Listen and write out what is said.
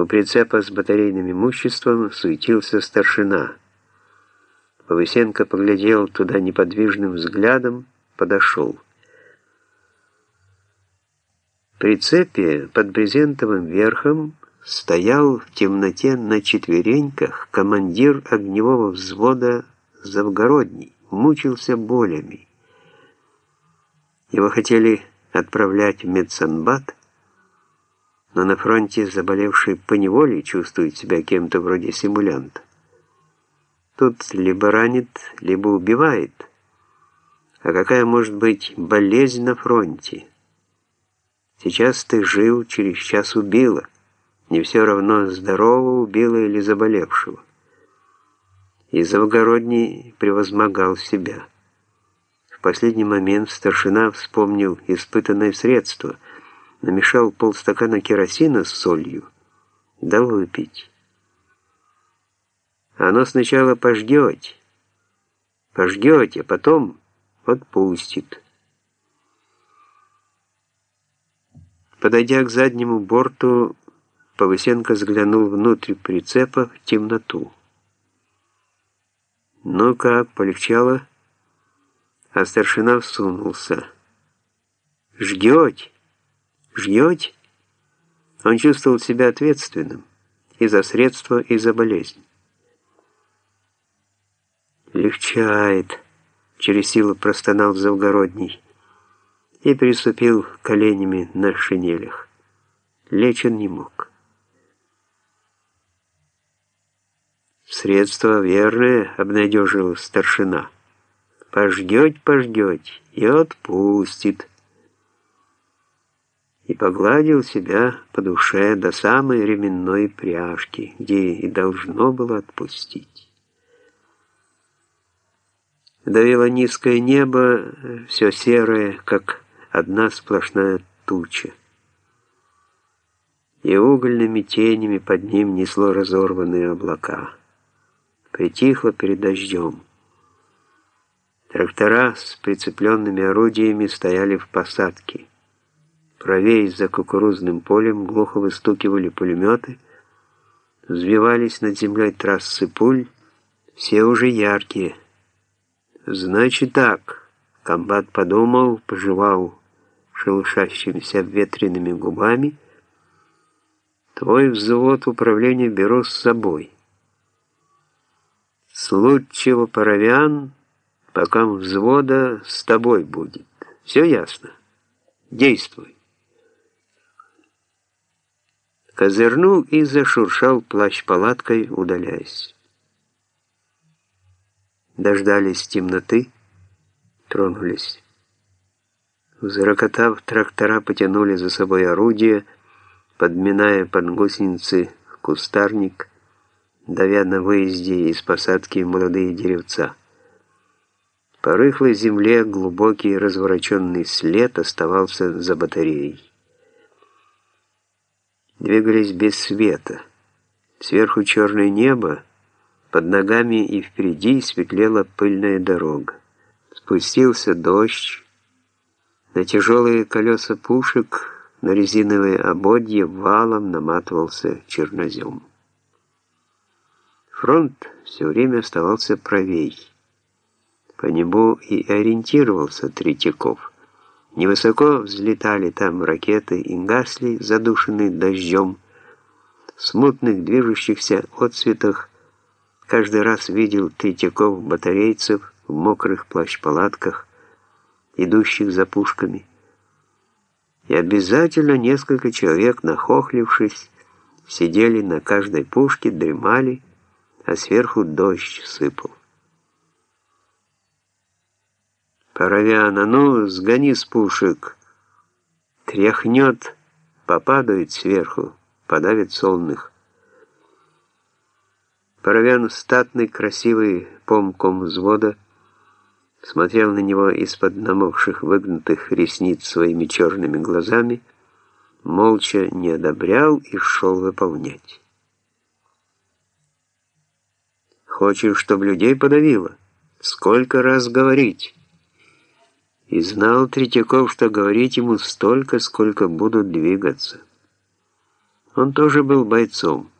У прицепа с батарейным имуществом суетился старшина. Повысенко поглядел туда неподвижным взглядом, подошел. При цепи под брезентовым верхом стоял в темноте на четвереньках командир огневого взвода Завгородний, мучился болями. Его хотели отправлять в медсанбат, но на фронте заболевший поневоле чувствует себя кем-то вроде симулянта. Тут либо ранит, либо убивает. А какая может быть болезнь на фронте? Сейчас ты жил, через час убила. Не все равно, здорового убила или заболевшего. И Завгородний превозмогал себя. В последний момент старшина вспомнил испытанное средство, намешал полстакана керосина с солью, дал выпить. Оно сначала пожгете, пожгете, а потом отпустит. Подойдя к заднему борту, Повысенко взглянул внутрь прицепа в темноту. «Ну как, полегчало?» А старшина всунулся. «Ждете? Ждете?» Он чувствовал себя ответственным и за средства, и за болезнь. «Легчает», — через силу простонал Завгородний и приступил коленями на шинелях. Лечь не мог. «Средство верное», — обнадежил старшина. «Пожгете, пожгете и отпустит». И погладил себя по душе до самой ременной пряжки, где и должно было отпустить. Давило низкое небо, все серое, как одна сплошная туча. И угольными тенями под ним несло разорванные облака притихло перед дождем. Трактора с прицепленными орудиями стояли в посадке. Правее за кукурузным полем глухо выстукивали пулеметы, взвивались над землей трассы пуль, все уже яркие. Значит так, комбат подумал, пожевал шелушащимися ветреными губами, твой взвод управления беру с собой. Случаево паровян, пока взвода с тобой будет. Все ясно? Действуй. Козырнул и зашуршал плащ-палаткой, удаляясь. Дождались темноты, тронулись. Зарокотав, трактора потянули за собой орудие, подминая под гусеницы кустарник, давя на выезде из посадки молодые деревца. По рыхлой земле глубокий развороченный след оставался за батареей. Двигались без света. Сверху черное небо, под ногами и впереди светлела пыльная дорога. Спустился дождь. На тяжелые колеса пушек, на резиновые ободья валом наматывался чернозем. Фронт все время оставался правей. По небу и ориентировался Третьяков. Невысоко взлетали там ракеты и гасли, задушенные дождем. В смутных движущихся отцветах каждый раз видел Третьяков батарейцев в мокрых плащ-палатках, идущих за пушками. И обязательно несколько человек, нахохлившись, сидели на каждой пушке, дремали, а сверху дождь сыпал. «Паровяна, ну, сгони с пушек!» Тряхнет, попадает сверху, подавит солных. Паровян, статный, красивый помком взвода, смотрел на него из-под намокших выгнутых ресниц своими черными глазами, молча не одобрял и шел выполнять. Хочешь, чтобы людей подавило? Сколько раз говорить? И знал Третьяков, что говорить ему столько, сколько будут двигаться. Он тоже был бойцом.